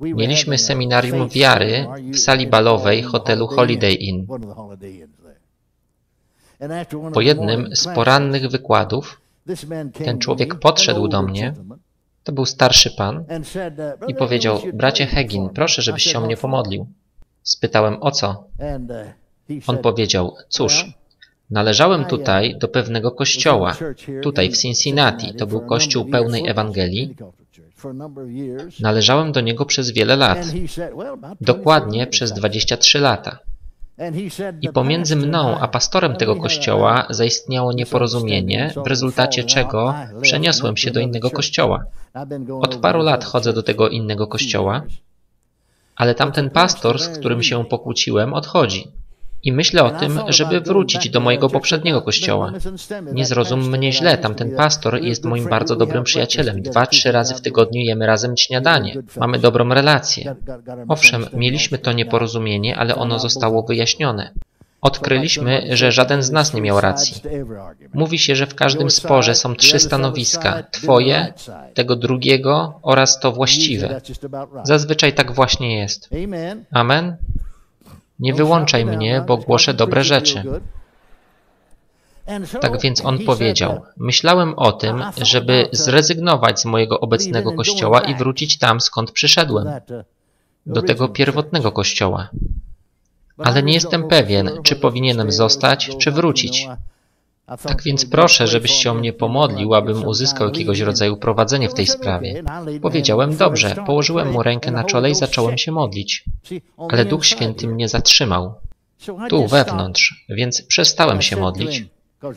Mieliśmy seminarium wiary w sali balowej hotelu Holiday Inn. Po jednym z porannych wykładów ten człowiek podszedł do mnie, to był starszy pan, i powiedział, bracie Hegin, proszę, żebyś się o mnie pomodlił. Spytałem, o co? On powiedział, cóż, należałem tutaj do pewnego kościoła, tutaj w Cincinnati, to był kościół pełnej Ewangelii. Należałem do niego przez wiele lat, dokładnie przez 23 lata. I pomiędzy mną a pastorem tego kościoła zaistniało nieporozumienie, w rezultacie czego przeniosłem się do innego kościoła. Od paru lat chodzę do tego innego kościoła, ale tamten pastor, z którym się pokłóciłem, odchodzi. I myślę o tym, żeby wrócić do mojego poprzedniego kościoła. Nie zrozum mnie źle, tamten pastor jest moim bardzo dobrym przyjacielem. Dwa, trzy razy w tygodniu jemy razem śniadanie. Mamy dobrą relację. Owszem, mieliśmy to nieporozumienie, ale ono zostało wyjaśnione. Odkryliśmy, że żaden z nas nie miał racji. Mówi się, że w każdym sporze są trzy stanowiska. Twoje, tego drugiego oraz to właściwe. Zazwyczaj tak właśnie jest. Amen? Nie wyłączaj mnie, bo głoszę dobre rzeczy. Tak więc on powiedział, myślałem o tym, żeby zrezygnować z mojego obecnego kościoła i wrócić tam, skąd przyszedłem, do tego pierwotnego kościoła. Ale nie jestem pewien, czy powinienem zostać, czy wrócić. Tak więc proszę, żebyś się o mnie pomodlił, abym uzyskał jakiegoś rodzaju prowadzenie w tej sprawie. Powiedziałem, dobrze, położyłem mu rękę na czole i zacząłem się modlić. Ale Duch Święty mnie zatrzymał. Tu wewnątrz, więc przestałem się modlić.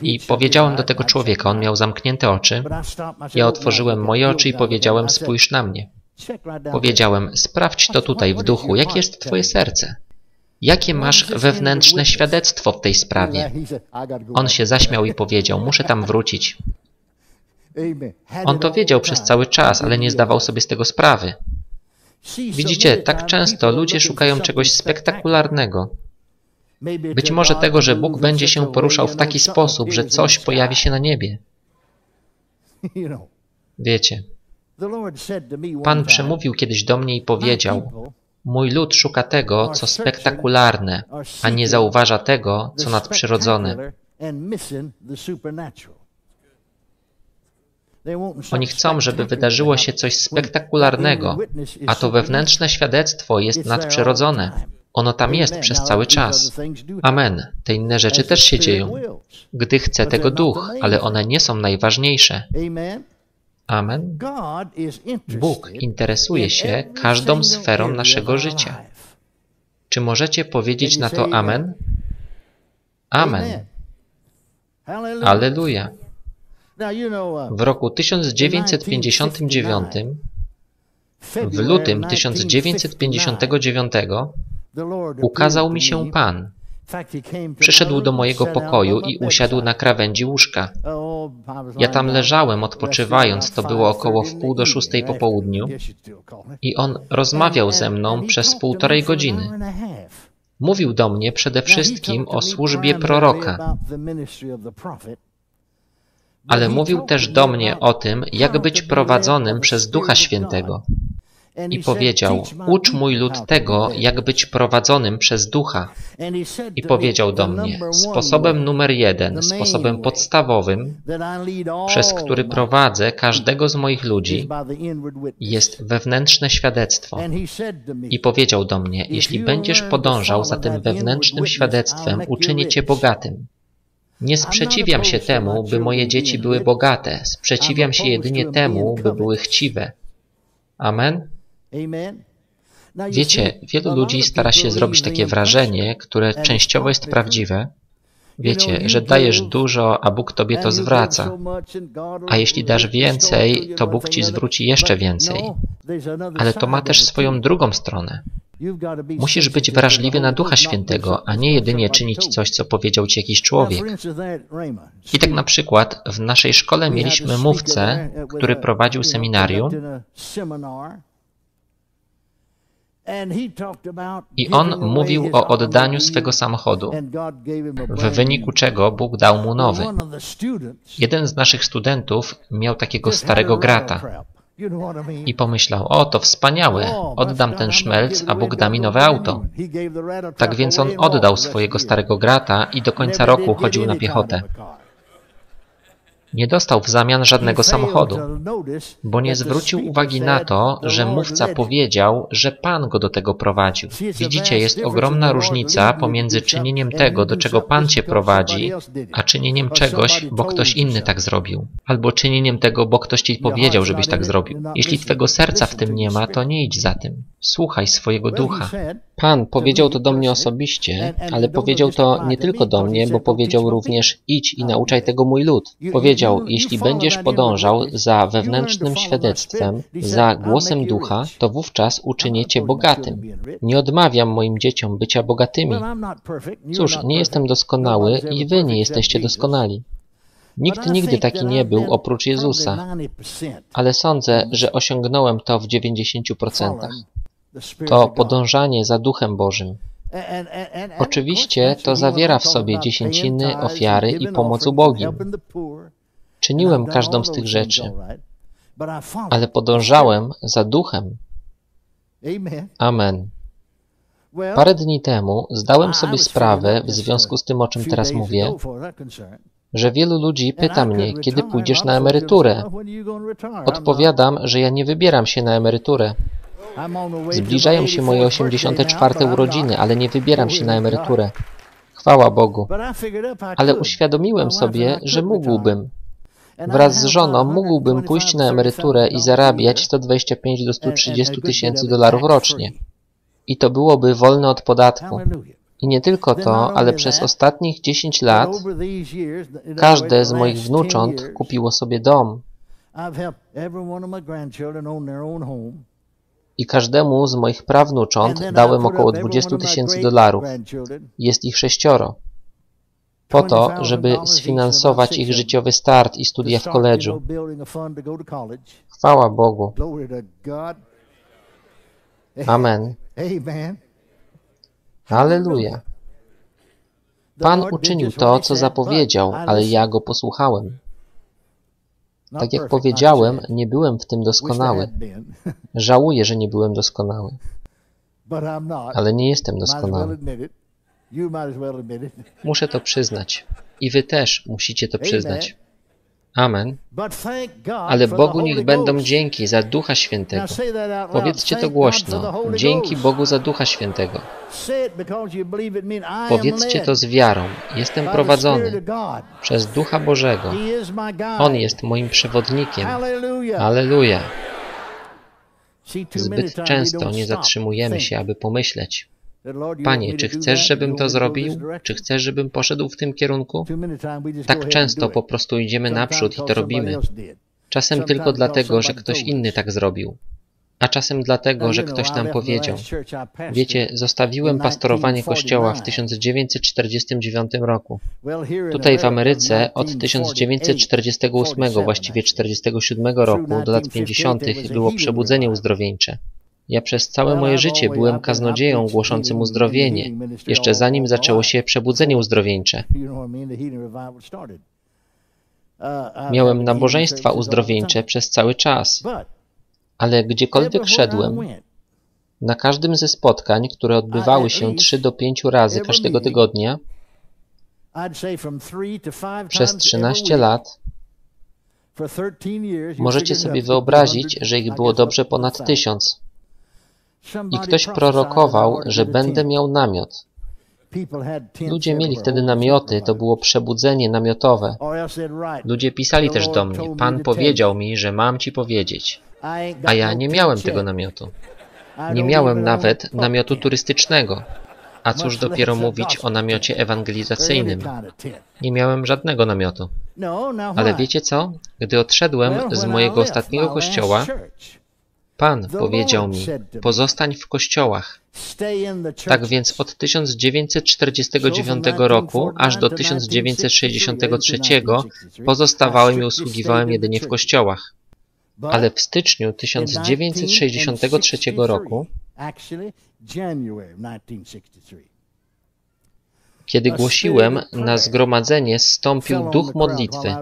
I powiedziałem do tego człowieka, on miał zamknięte oczy. Ja otworzyłem moje oczy i powiedziałem, spójrz na mnie. Powiedziałem, sprawdź to tutaj w duchu, jakie jest twoje serce. Jakie masz wewnętrzne świadectwo w tej sprawie? On się zaśmiał i powiedział, muszę tam wrócić. On to wiedział przez cały czas, ale nie zdawał sobie z tego sprawy. Widzicie, tak często ludzie szukają czegoś spektakularnego. Być może tego, że Bóg będzie się poruszał w taki sposób, że coś pojawi się na niebie. Wiecie, Pan przemówił kiedyś do mnie i powiedział, Mój lud szuka tego, co spektakularne, a nie zauważa tego, co nadprzyrodzone. Oni chcą, żeby wydarzyło się coś spektakularnego, a to wewnętrzne świadectwo jest nadprzyrodzone. Ono tam jest przez cały czas. Amen. Te inne rzeczy też się dzieją, gdy chce tego duch, ale one nie są najważniejsze. Amen. Bóg interesuje się każdą sferą naszego życia. Czy możecie powiedzieć na to Amen? Amen. Aleluja. W roku 1959, w lutym 1959, ukazał mi się Pan. Przyszedł do mojego pokoju i usiadł na krawędzi łóżka. Ja tam leżałem, odpoczywając, to było około wpół do szóstej po południu i on rozmawiał ze mną przez półtorej godziny. Mówił do mnie przede wszystkim o służbie proroka, ale mówił też do mnie o tym, jak być prowadzonym przez Ducha Świętego i powiedział, ucz mój lud tego, jak być prowadzonym przez ducha. I powiedział do mnie, sposobem numer jeden, sposobem podstawowym, przez który prowadzę każdego z moich ludzi, jest wewnętrzne świadectwo. I powiedział do mnie, jeśli będziesz podążał za tym wewnętrznym świadectwem, uczynię cię bogatym. Nie sprzeciwiam się temu, by moje dzieci były bogate. Sprzeciwiam się jedynie temu, by były chciwe. Amen? Wiecie, wielu ludzi stara się zrobić takie wrażenie, które częściowo jest prawdziwe. Wiecie, że dajesz dużo, a Bóg tobie to zwraca. A jeśli dasz więcej, to Bóg ci zwróci jeszcze więcej. Ale to ma też swoją drugą stronę. Musisz być wrażliwy na Ducha Świętego, a nie jedynie czynić coś, co powiedział ci jakiś człowiek. I tak na przykład w naszej szkole mieliśmy mówcę, który prowadził seminarium i on mówił o oddaniu swego samochodu, w wyniku czego Bóg dał mu nowy. Jeden z naszych studentów miał takiego starego grata. I pomyślał, o to wspaniałe, oddam ten szmelc, a Bóg da mi nowe auto. Tak więc on oddał swojego starego grata i do końca roku chodził na piechotę. Nie dostał w zamian żadnego samochodu, bo nie zwrócił uwagi na to, że mówca powiedział, że Pan go do tego prowadził. Widzicie, jest ogromna różnica pomiędzy czynieniem tego, do czego Pan cię prowadzi, a czynieniem czegoś, bo ktoś inny tak zrobił. Albo czynieniem tego, bo ktoś ci powiedział, żebyś tak zrobił. Jeśli twego serca w tym nie ma, to nie idź za tym. Słuchaj swojego ducha. Pan powiedział to do mnie osobiście, ale powiedział to nie tylko do mnie, bo powiedział również idź i nauczaj tego mój lud. Powiedział, jeśli będziesz podążał za wewnętrznym świadectwem, za głosem ducha, to wówczas uczynię cię bogatym. Nie odmawiam moim dzieciom bycia bogatymi. Cóż, nie jestem doskonały i wy nie jesteście doskonali. Nikt nigdy taki nie był oprócz Jezusa, ale sądzę, że osiągnąłem to w 90%. To podążanie za Duchem Bożym. Oczywiście to zawiera w sobie dziesięciny, ofiary i pomoc ubogim. Czyniłem każdą z tych rzeczy, ale podążałem za Duchem. Amen. Parę dni temu zdałem sobie sprawę, w związku z tym, o czym teraz mówię, że wielu ludzi pyta mnie, kiedy pójdziesz na emeryturę. Odpowiadam, że ja nie wybieram się na emeryturę. Zbliżają się moje 84 urodziny, ale nie wybieram się na emeryturę. Chwała Bogu. Ale uświadomiłem sobie, że mógłbym. Wraz z żoną mógłbym pójść na emeryturę i zarabiać 125 do 130 tysięcy dolarów rocznie. I to byłoby wolne od podatku. I nie tylko to, ale przez ostatnich 10 lat każde z moich wnucząt kupiło sobie dom. I każdemu z moich prawnucząt dałem około 20 tysięcy dolarów. Jest ich sześcioro. Po to, żeby sfinansować ich życiowy start i studia w koledżu. Chwała Bogu. Amen. Halleluja. Pan uczynił to, co zapowiedział, ale ja go posłuchałem. Tak jak powiedziałem, nie byłem w tym doskonały. Żałuję, że nie byłem doskonały. Ale nie jestem doskonały. Muszę to przyznać. I wy też musicie to przyznać. Amen. Ale Bogu niech będą dzięki za Ducha Świętego. Powiedzcie to głośno. Dzięki Bogu za Ducha Świętego. Powiedzcie to z wiarą. Jestem prowadzony przez Ducha Bożego. On jest moim przewodnikiem. Aleluja. Zbyt często nie zatrzymujemy się, aby pomyśleć. Panie, czy chcesz, żebym to zrobił? Czy chcesz, żebym poszedł w tym kierunku? Tak często po prostu idziemy naprzód i to robimy. Czasem tylko dlatego, że ktoś inny tak zrobił. A czasem dlatego, że ktoś nam powiedział. Wiecie, zostawiłem pastorowanie kościoła w 1949 roku. Tutaj w Ameryce od 1948, właściwie 47 roku do lat 50. było przebudzenie uzdrowieńcze. Ja przez całe moje życie byłem kaznodzieją głoszącym uzdrowienie, jeszcze zanim zaczęło się przebudzenie uzdrowieńcze. Miałem nabożeństwa uzdrowieńcze przez cały czas, ale gdziekolwiek szedłem, na każdym ze spotkań, które odbywały się 3 do 5 razy każdego tygodnia, przez 13 lat, możecie sobie wyobrazić, że ich było dobrze ponad tysiąc. I ktoś prorokował, że będę miał namiot. Ludzie mieli wtedy namioty, to było przebudzenie namiotowe. Ludzie pisali też do mnie, Pan powiedział mi, że mam Ci powiedzieć. A ja nie miałem tego namiotu. Nie miałem nawet namiotu turystycznego. A cóż dopiero mówić o namiocie ewangelizacyjnym. Nie miałem żadnego namiotu. Ale wiecie co? Gdy odszedłem z mojego ostatniego kościoła, Pan powiedział mi, pozostań w kościołach. Tak więc od 1949 roku aż do 1963 pozostawałem i usługiwałem jedynie w kościołach. Ale w styczniu 1963 roku, kiedy głosiłem, na zgromadzenie zstąpił duch modlitwy.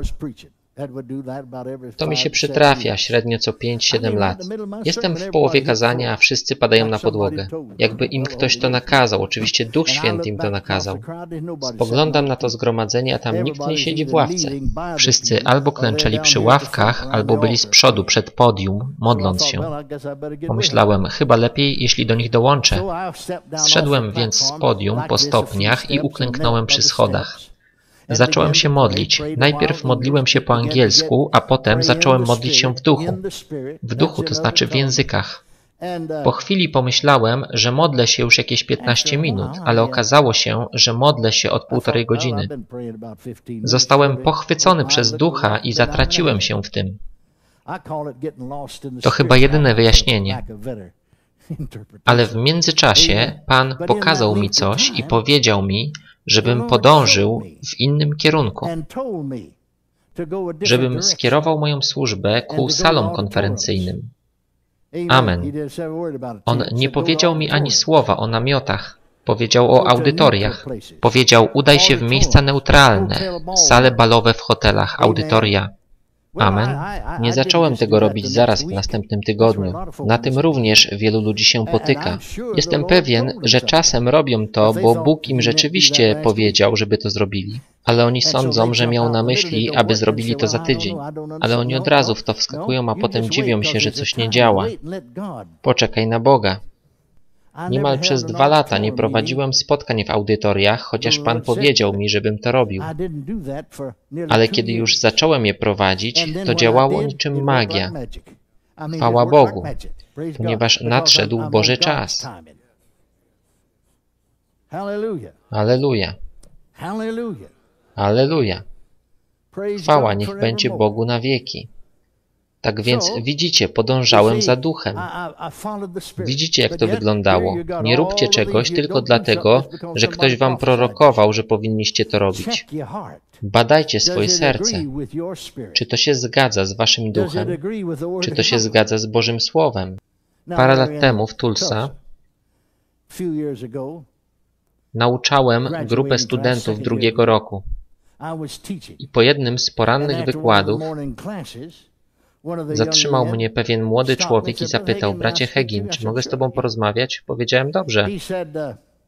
To mi się przytrafia średnio co 5-7 lat. Jestem w połowie kazania, a wszyscy padają na podłogę. Jakby im ktoś to nakazał, oczywiście Duch Święty im to nakazał. Spoglądam na to zgromadzenie, a tam nikt nie siedzi w ławce. Wszyscy albo klęczeli przy ławkach, albo byli z przodu, przed podium, modląc się. Pomyślałem, chyba lepiej, jeśli do nich dołączę. Zszedłem więc z podium po stopniach i uklęknąłem przy schodach. Zacząłem się modlić. Najpierw modliłem się po angielsku, a potem zacząłem modlić się w duchu. W duchu, to znaczy w językach. Po chwili pomyślałem, że modlę się już jakieś 15 minut, ale okazało się, że modlę się od półtorej godziny. Zostałem pochwycony przez ducha i zatraciłem się w tym. To chyba jedyne wyjaśnienie. Ale w międzyczasie Pan pokazał mi coś i powiedział mi, żebym podążył w innym kierunku, żebym skierował moją służbę ku salom konferencyjnym. Amen. On nie powiedział mi ani słowa o namiotach. Powiedział o audytoriach. Powiedział, udaj się w miejsca neutralne, sale balowe w hotelach, audytoria. Amen. Nie zacząłem tego robić zaraz w następnym tygodniu. Na tym również wielu ludzi się potyka. Jestem pewien, że czasem robią to, bo Bóg im rzeczywiście powiedział, żeby to zrobili. Ale oni sądzą, że miał na myśli, aby zrobili to za tydzień. Ale oni od razu w to wskakują, a potem dziwią się, że coś nie działa. Poczekaj na Boga. Niemal przez dwa lata nie prowadziłem spotkań w audytoriach, chociaż Pan powiedział mi, żebym to robił. Ale kiedy już zacząłem je prowadzić, to działało niczym magia. Chwała Bogu, ponieważ nadszedł Boży czas. Aleluja. Aleluja. Chwała niech będzie Bogu na wieki. Tak więc widzicie, podążałem za duchem. Widzicie, jak to wyglądało. Nie róbcie czegoś tylko dlatego, że ktoś wam prorokował, że powinniście to robić. Badajcie swoje serce. Czy to się zgadza z waszym duchem? Czy to się zgadza z Bożym Słowem? Parę lat temu w Tulsa nauczałem grupę studentów drugiego roku. I po jednym z porannych wykładów Zatrzymał mnie pewien młody człowiek i zapytał, bracie Hegin, czy mogę z tobą porozmawiać? Powiedziałem, dobrze.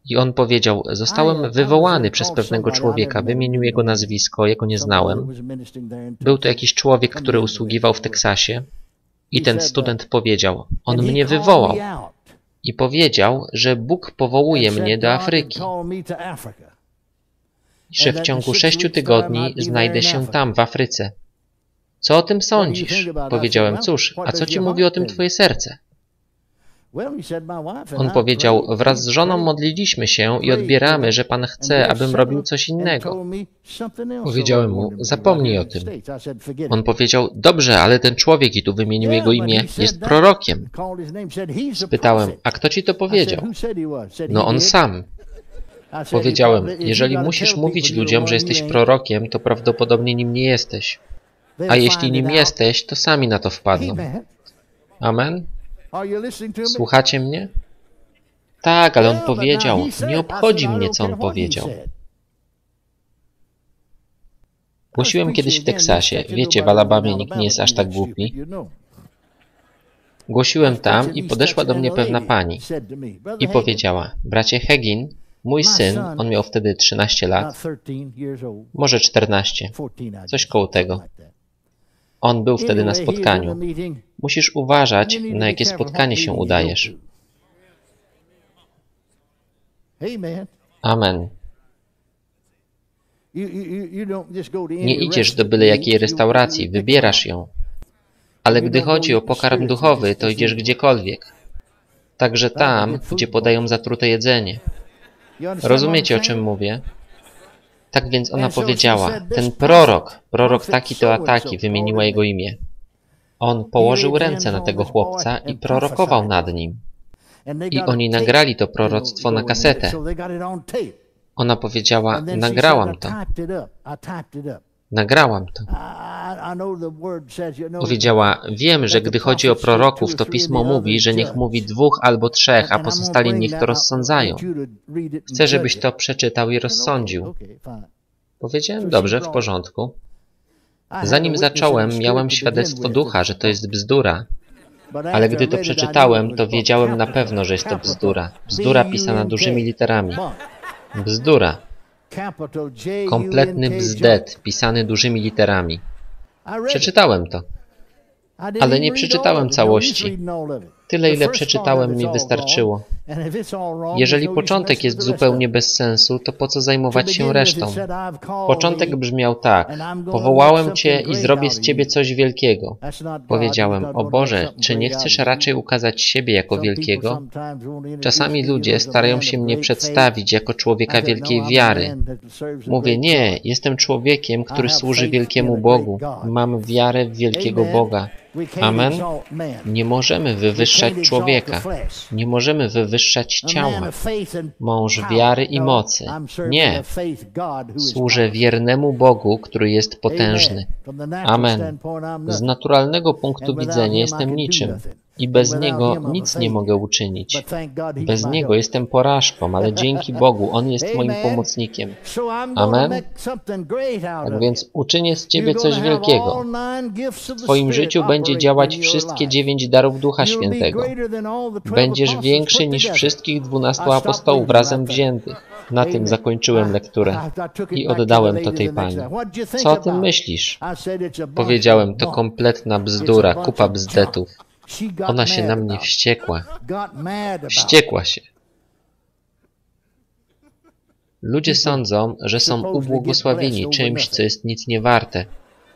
I on powiedział, zostałem wywołany przez pewnego człowieka, wymienił jego nazwisko, jego nie znałem. Był to jakiś człowiek, który usługiwał w Teksasie i ten student powiedział, on mnie wywołał i powiedział, że Bóg powołuje mnie do Afryki i że w ciągu sześciu tygodni znajdę się tam, w Afryce. Co o tym sądzisz? Powiedziałem, cóż, a co ci mówi o tym twoje serce? On powiedział, wraz z żoną modliliśmy się i odbieramy, że Pan chce, abym robił coś innego. Powiedziałem mu, zapomnij o tym. On powiedział, dobrze, ale ten człowiek, i tu wymienił jego imię, jest prorokiem. Spytałem, a kto ci to powiedział? No on sam. Powiedziałem, jeżeli musisz mówić ludziom, że jesteś prorokiem, to prawdopodobnie nim nie jesteś. A jeśli nim jesteś, to sami na to wpadną. Amen? Słuchacie mnie? Tak, ale on powiedział. Nie obchodzi mnie, co on powiedział. Głosiłem kiedyś w Teksasie. Wiecie, w Alabamie nikt nie jest aż tak głupi. Głosiłem tam i podeszła do mnie pewna pani i powiedziała, bracie Hegin, mój syn, on miał wtedy 13 lat, może 14, coś koło tego. On był wtedy na spotkaniu. Musisz uważać, na jakie spotkanie się udajesz. Amen. Nie idziesz do byle jakiej restauracji, wybierasz ją. Ale gdy chodzi o pokarm duchowy, to idziesz gdziekolwiek. Także tam, gdzie podają zatrute jedzenie. Rozumiecie, o czym mówię? Tak więc ona powiedziała, ten prorok, prorok taki to ataki, wymieniła jego imię. On położył ręce na tego chłopca i prorokował nad nim. I oni nagrali to proroctwo na kasetę. Ona powiedziała, nagrałam to. Nagrałam to. Powiedziała, wiem, że gdy chodzi o proroków, to Pismo mówi, że niech mówi dwóch albo trzech, a pozostali niech to rozsądzają. Chcę, żebyś to przeczytał i rozsądził. Powiedziałem, dobrze, w porządku. Zanim zacząłem, miałem świadectwo ducha, że to jest bzdura. Ale gdy to przeczytałem, to wiedziałem na pewno, że jest to bzdura. Bzdura pisana dużymi literami. Bzdura. Kompletny bzdet pisany dużymi literami. Przeczytałem to. Ale nie przeczytałem całości. Tyle, ile przeczytałem, mi wystarczyło. Jeżeli początek jest zupełnie bez sensu, to po co zajmować się resztą? Początek brzmiał tak. Powołałem Cię i zrobię z Ciebie coś wielkiego. Powiedziałem, o Boże, czy nie chcesz raczej ukazać siebie jako wielkiego? Czasami ludzie starają się mnie przedstawić jako człowieka wielkiej wiary. Mówię, nie, jestem człowiekiem, który służy wielkiemu Bogu. Mam wiarę w wielkiego Boga. Amen. Nie możemy wywyższać człowieka. Nie możemy wywyższać ciała. Mąż wiary i mocy. Nie. Służę wiernemu Bogu, który jest potężny. Amen. Z naturalnego punktu widzenia jestem niczym i bez Niego nic nie mogę uczynić. Bez Niego jestem porażką, ale dzięki Bogu On jest moim pomocnikiem. Amen. Tak więc uczynię z Ciebie coś wielkiego. W Twoim życiu będzie działać wszystkie dziewięć darów Ducha Świętego. Będziesz większy niż wszystkich dwunastu apostołów razem wziętych. Na tym zakończyłem lekturę i oddałem to tej pani. Co o tym myślisz? Powiedziałem, to kompletna bzdura, kupa bzdetów. Ona się na mnie wściekła. Wściekła się. Ludzie sądzą, że są ubłogosławieni czymś, co jest nic nie warte.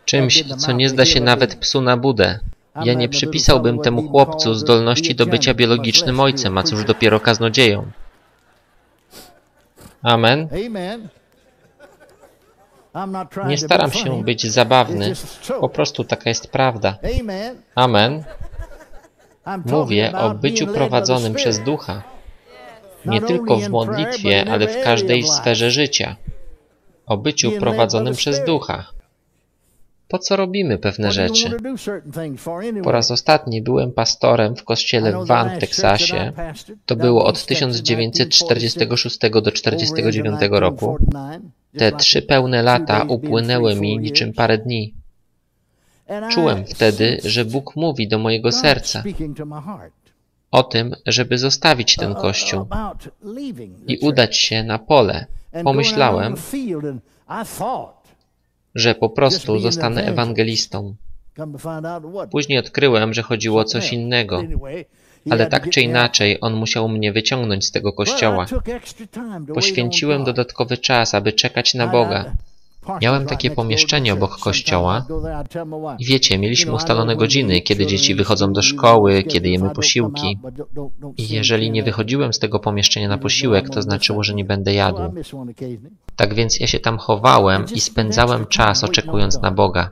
Czymś, co nie zda się nawet psu na budę. Ja nie przypisałbym temu chłopcu zdolności do bycia biologicznym ojcem, a cóż dopiero kaznodzieją. Amen. Nie staram się być zabawny, po prostu taka jest prawda. Amen. Mówię o byciu prowadzonym przez Ducha. Nie tylko w modlitwie, ale w każdej sferze życia. O byciu prowadzonym przez Ducha. Po co robimy pewne rzeczy? Po raz ostatni byłem pastorem w kościele w Van w Teksasie. To było od 1946 do 1949 roku. Te trzy pełne lata upłynęły mi niczym parę dni. Czułem wtedy, że Bóg mówi do mojego serca o tym, żeby zostawić ten kościół i udać się na pole. Pomyślałem, że po prostu zostanę ewangelistą. Później odkryłem, że chodziło o coś innego. Ale tak czy inaczej, on musiał mnie wyciągnąć z tego kościoła. Poświęciłem dodatkowy czas, aby czekać na Boga. Miałem takie pomieszczenie obok kościoła. I wiecie, mieliśmy ustalone godziny, kiedy dzieci wychodzą do szkoły, kiedy jemy posiłki. I jeżeli nie wychodziłem z tego pomieszczenia na posiłek, to znaczyło, że nie będę jadł. Tak więc ja się tam chowałem i spędzałem czas oczekując na Boga,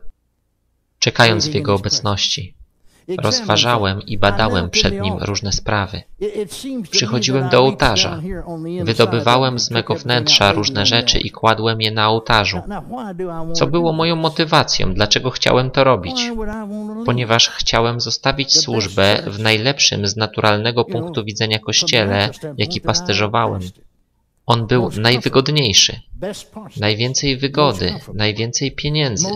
czekając w Jego obecności. Rozważałem i badałem przed nim różne sprawy. Przychodziłem do ołtarza. Wydobywałem z mego wnętrza różne rzeczy i kładłem je na ołtarzu. Co było moją motywacją? Dlaczego chciałem to robić? Ponieważ chciałem zostawić służbę w najlepszym z naturalnego punktu widzenia kościele, jaki pasterzowałem. On był najwygodniejszy. Najwięcej wygody, najwięcej pieniędzy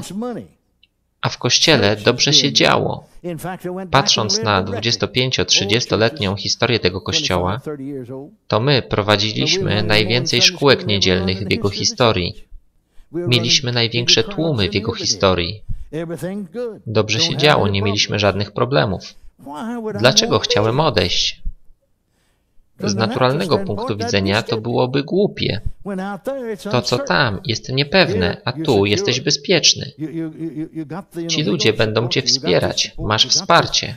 a w kościele dobrze się działo. Patrząc na 25-30-letnią historię tego kościoła, to my prowadziliśmy najwięcej szkółek niedzielnych w jego historii. Mieliśmy największe tłumy w jego historii. Dobrze się działo, nie mieliśmy żadnych problemów. Dlaczego chciałem odejść? Z naturalnego punktu widzenia to byłoby głupie. To, co tam, jest niepewne, a tu jesteś bezpieczny. Ci ludzie będą cię wspierać. Masz wsparcie.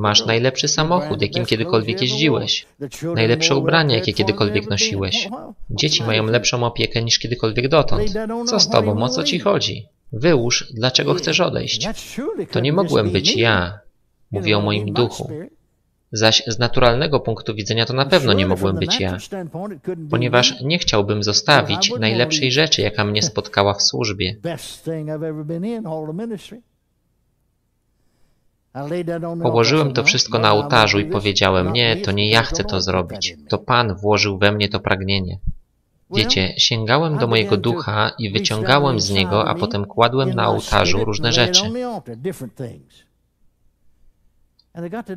Masz najlepszy samochód, jakim kiedykolwiek jeździłeś. Najlepsze ubrania, jakie kiedykolwiek nosiłeś. Dzieci mają lepszą opiekę niż kiedykolwiek dotąd. Co z tobą? O co ci chodzi? Wyłóż, dlaczego chcesz odejść. To nie mogłem być ja. Mówię o moim duchu. Zaś z naturalnego punktu widzenia to na pewno nie mogłem być ja, ponieważ nie chciałbym zostawić najlepszej rzeczy, jaka mnie spotkała w służbie. Położyłem to wszystko na ołtarzu i powiedziałem, nie, to nie ja chcę to zrobić. To Pan włożył we mnie to pragnienie. Wiecie, sięgałem do mojego ducha i wyciągałem z niego, a potem kładłem na ołtarzu różne rzeczy.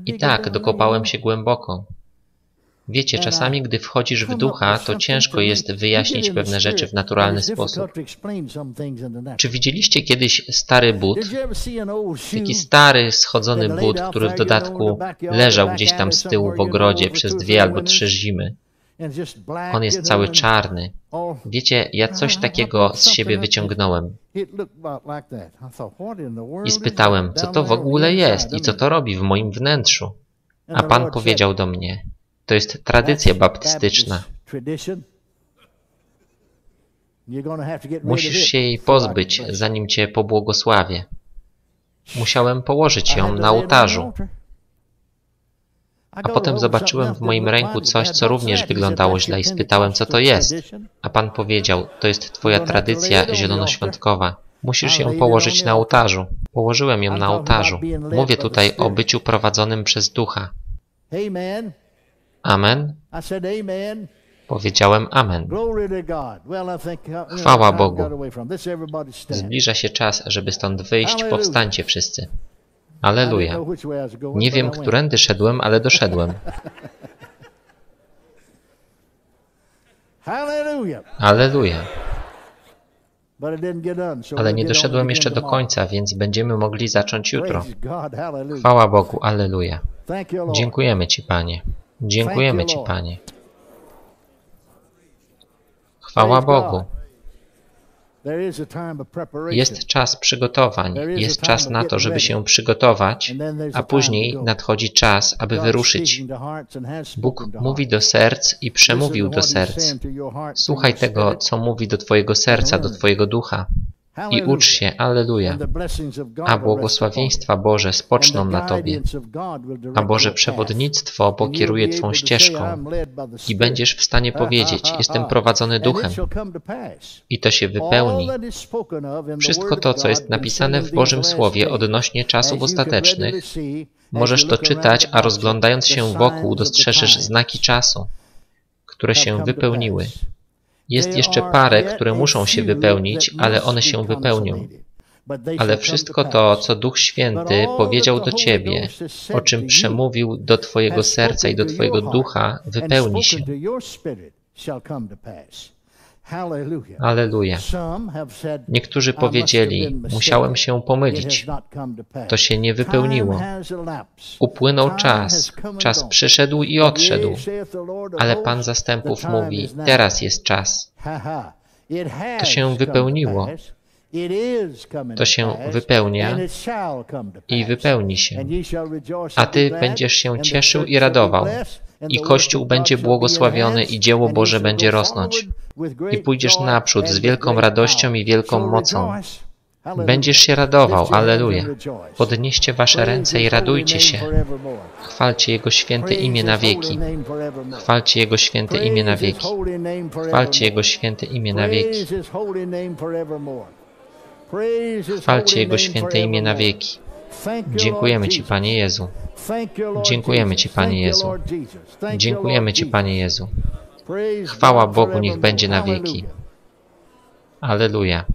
I tak dokopałem się głęboko. Wiecie, czasami gdy wchodzisz w ducha, to ciężko jest wyjaśnić pewne rzeczy w naturalny sposób. Czy widzieliście kiedyś stary but? Taki stary, schodzony but, który w dodatku leżał gdzieś tam z tyłu w ogrodzie przez dwie albo trzy zimy. On jest cały czarny. Wiecie, ja coś takiego z siebie wyciągnąłem. I spytałem, co to w ogóle jest i co to robi w moim wnętrzu. A Pan powiedział do mnie, to jest tradycja baptystyczna. Musisz się jej pozbyć, zanim Cię pobłogosławię. Musiałem położyć ją na ołtarzu. A potem zobaczyłem w moim ręku coś, co również wyglądało źle i spytałem, co to jest. A Pan powiedział, to jest Twoja tradycja zielonoświątkowa. Musisz ją położyć na ołtarzu. Położyłem ją na ołtarzu. Mówię tutaj o byciu prowadzonym przez ducha. Amen. Powiedziałem Amen. Chwała Bogu. Zbliża się czas, żeby stąd wyjść. Powstańcie wszyscy. Aleluja. Nie wiem, którędy szedłem, ale doszedłem. Aleluja. Ale nie doszedłem jeszcze do końca, więc będziemy mogli zacząć jutro. Chwała Bogu. Aleluja. Dziękujemy Ci, Panie. Dziękujemy Ci, Panie. Chwała Bogu. Jest czas przygotowań, jest czas na to, żeby się przygotować, a później nadchodzi czas, aby wyruszyć. Bóg mówi do serc i przemówił do serc. Słuchaj tego, co mówi do Twojego serca, do Twojego ducha i ucz się, Alleluja, a błogosławieństwa Boże spoczną na Tobie, a Boże przewodnictwo pokieruje Twą ścieżką i będziesz w stanie powiedzieć, jestem prowadzony duchem. i to się wypełni. Wszystko to, co jest napisane w Bożym Słowie odnośnie czasów ostatecznych, możesz to czytać, a rozglądając się wokół dostrzeżesz znaki czasu, które się wypełniły. Jest jeszcze parę, które muszą się wypełnić, ale one się wypełnią. Ale wszystko to, co Duch Święty powiedział do Ciebie, o czym przemówił do Twojego serca i do Twojego ducha, wypełni się. Aleluja. Niektórzy powiedzieli, musiałem się pomylić. To się nie wypełniło. Upłynął czas, czas przyszedł i odszedł. Ale Pan zastępów mówi, teraz jest czas. To się wypełniło. To się wypełnia i wypełni się. A Ty będziesz się cieszył i radował i Kościół będzie błogosławiony i dzieło Boże będzie rosnąć. I pójdziesz naprzód z wielką radością i wielką mocą. Będziesz się radował, Alleluja. Podnieście wasze ręce i radujcie się. Chwalcie Jego święte imię na wieki. Chwalcie Jego święte imię na wieki. Chwalcie Jego święte imię na wieki. Chwalcie Jego święte imię na wieki. Dziękujemy Ci, Panie Jezu. Dziękujemy Ci, Panie Jezu. Dziękujemy Ci, Panie Jezu. Chwała Bogu niech będzie na wieki. Aleluja.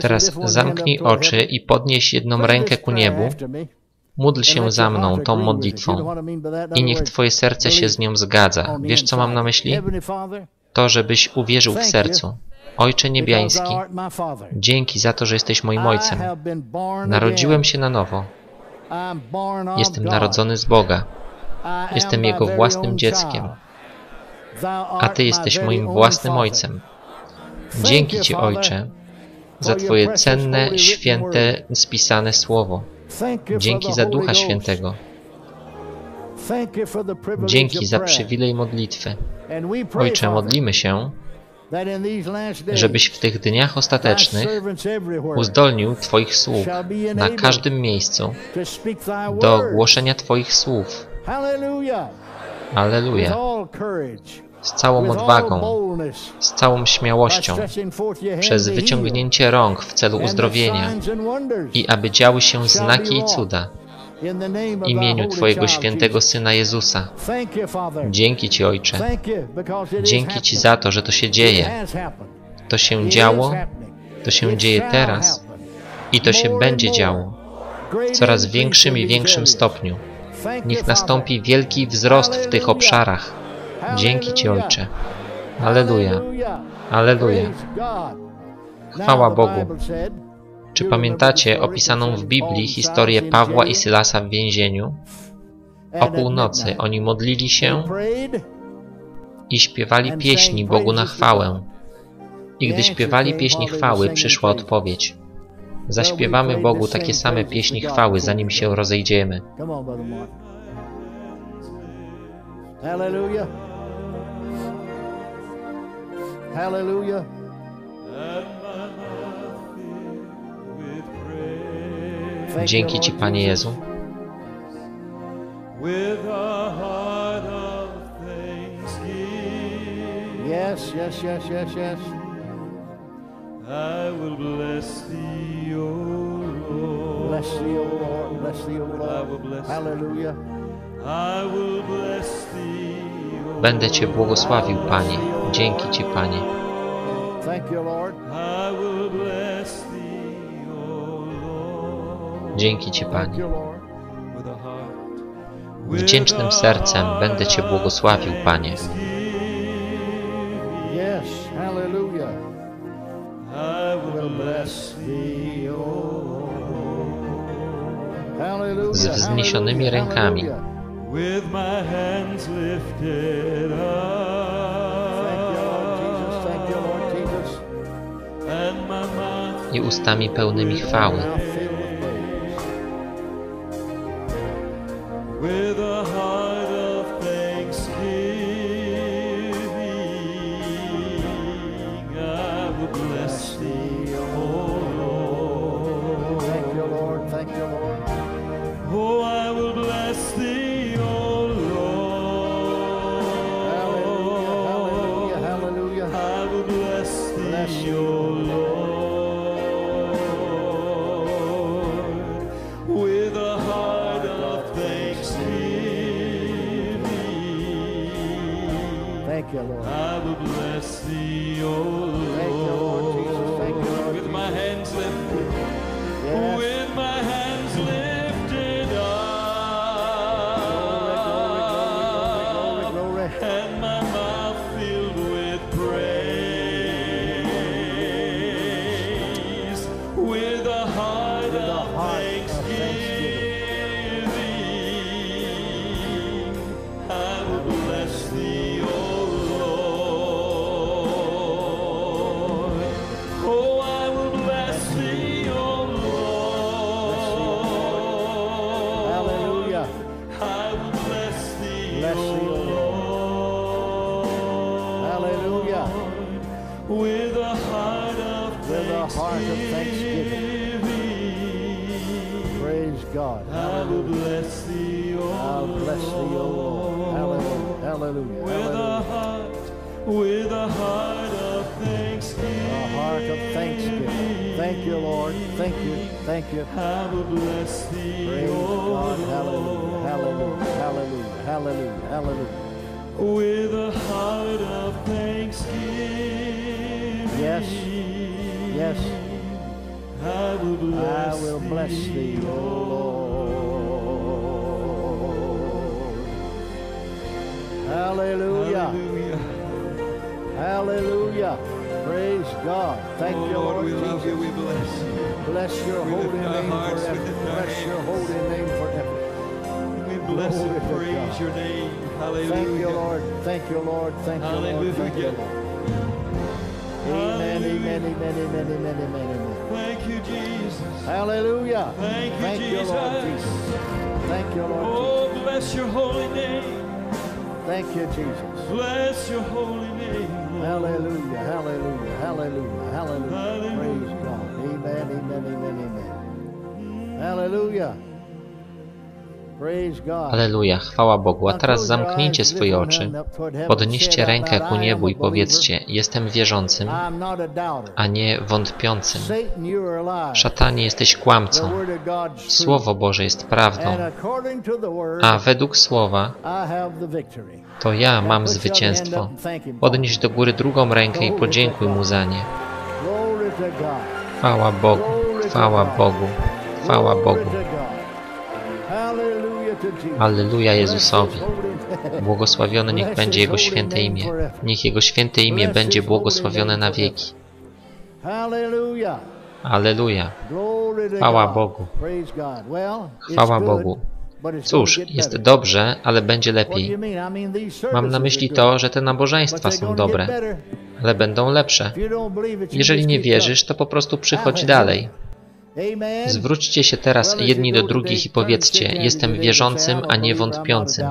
Teraz zamknij oczy i podnieś jedną rękę ku niebu. Módl się za mną tą modlitwą i niech Twoje serce się z nią zgadza. Wiesz, co mam na myśli? To, żebyś uwierzył w sercu. Ojcze Niebiański, dzięki za to, że jesteś moim Ojcem. Narodziłem się na nowo. Jestem narodzony z Boga. Jestem Jego własnym dzieckiem. A Ty jesteś moim własnym Ojcem. Dzięki Ci, Ojcze, za Twoje cenne, święte, spisane Słowo. Dzięki za Ducha Świętego. Dzięki za przywilej modlitwy. Ojcze, modlimy się, żebyś w tych dniach ostatecznych uzdolnił Twoich sług na każdym miejscu do głoszenia Twoich słów. Alleluja. Z całą odwagą, z całą śmiałością, przez wyciągnięcie rąk w celu uzdrowienia i aby działy się znaki i cuda. W imieniu Twojego świętego Syna Jezusa. Dzięki Ci, Ojcze. Dzięki Ci za to, że to się dzieje. To się działo, to się dzieje teraz i to się będzie działo w coraz większym i większym stopniu. Niech nastąpi wielki wzrost w tych obszarach. Dzięki Ci, Ojcze. Aleluja. Aleluja. Chwała Bogu. Czy pamiętacie opisaną w Biblii historię Pawła i Sylasa w więzieniu? O północy oni modlili się i śpiewali pieśni Bogu na chwałę. I gdy śpiewali pieśni chwały, przyszła odpowiedź. Zaśpiewamy Bogu takie same pieśni chwały, zanim się rozejdziemy. Hallelujah. Hallelujah. Dzięki Ci, Panie Jezu. Yes, yes, yes, yes, yes. I will bless thee, O Lord. Bless thee, O Lord. Bless thee, O I will Lord. Hallelujah. I will bless thee, O Będę Cię błogosławił, Panie. Dzięki Ci, Panie. Thank you, Lord. I will bless thee. Dzięki Ci, Panie. Wdzięcznym sercem będę Cię błogosławił, Panie. Yes, hallelujah. I will Will bless bless a heart of thanksgiving. Praise God. I will bless thee, O I'll bless thee, O Lord. Hallelujah. Hallelujah. With a heart, with a heart of thanksgiving. A heart of thanksgiving. Thank you, Lord. Thank you. Thank you. I will bless thee, Praise O God. Hallelujah. Hallelujah. Hallelujah. Hallelujah. Hallelujah. With a heart of thanksgiving. Yes. Yes. I will bless I will bless thee, O Lord. Hallelujah. Hallelujah. Hallelujah. Praise God. Thank Oh you, Lord, Lord we love you, we bless you. Bless your We holy name hearts, forever. Bless your holy name forever. We bless Glory and praise your name. Hallelujah. Thank you, Lord. Thank you, Lord. Thank you, Lord. Thank you, Lord. Many, many, many, many, many. amen. Thank you, Jesus. Hallelujah. Thank you, Thank you, Lord Jesus. Jesus. Thank you, Lord Oh, bless your holy name. Thank you, Jesus. Bless your holy name. Lord. Hallelujah, hallelujah, hallelujah, hallelujah. Hallelujah. Praise God. Amen, amen, amen, amen. Hallelujah. Aleluja, chwała Bogu. A teraz zamknijcie swoje oczy, podnieście rękę ku niebu i powiedzcie, jestem wierzącym, a nie wątpiącym. Szatanie, jesteś kłamcą. Słowo Boże jest prawdą, a według Słowa to ja mam zwycięstwo. Podnieś do góry drugą rękę i podziękuj Mu za nie. Chwała Bogu, chwała Bogu, chwała Bogu. Alleluja Jezusowi. Błogosławione niech będzie Jego święte imię. Niech Jego święte imię będzie błogosławione na wieki. Alleluja. Chwała. Bogu. Chwała Bogu. Cóż, jest dobrze, ale będzie lepiej. Mam na myśli to, że te nabożeństwa są dobre, ale będą lepsze. Jeżeli nie wierzysz, to po prostu przychodź dalej. Zwróćcie się teraz jedni do drugich i powiedzcie, jestem wierzącym, a nie wątpiącym.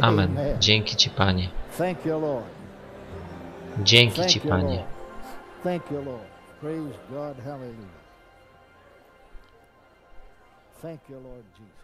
Amen. Dzięki Ci, Panie. Dzięki Ci, Panie. Thank you, Lord Jesus.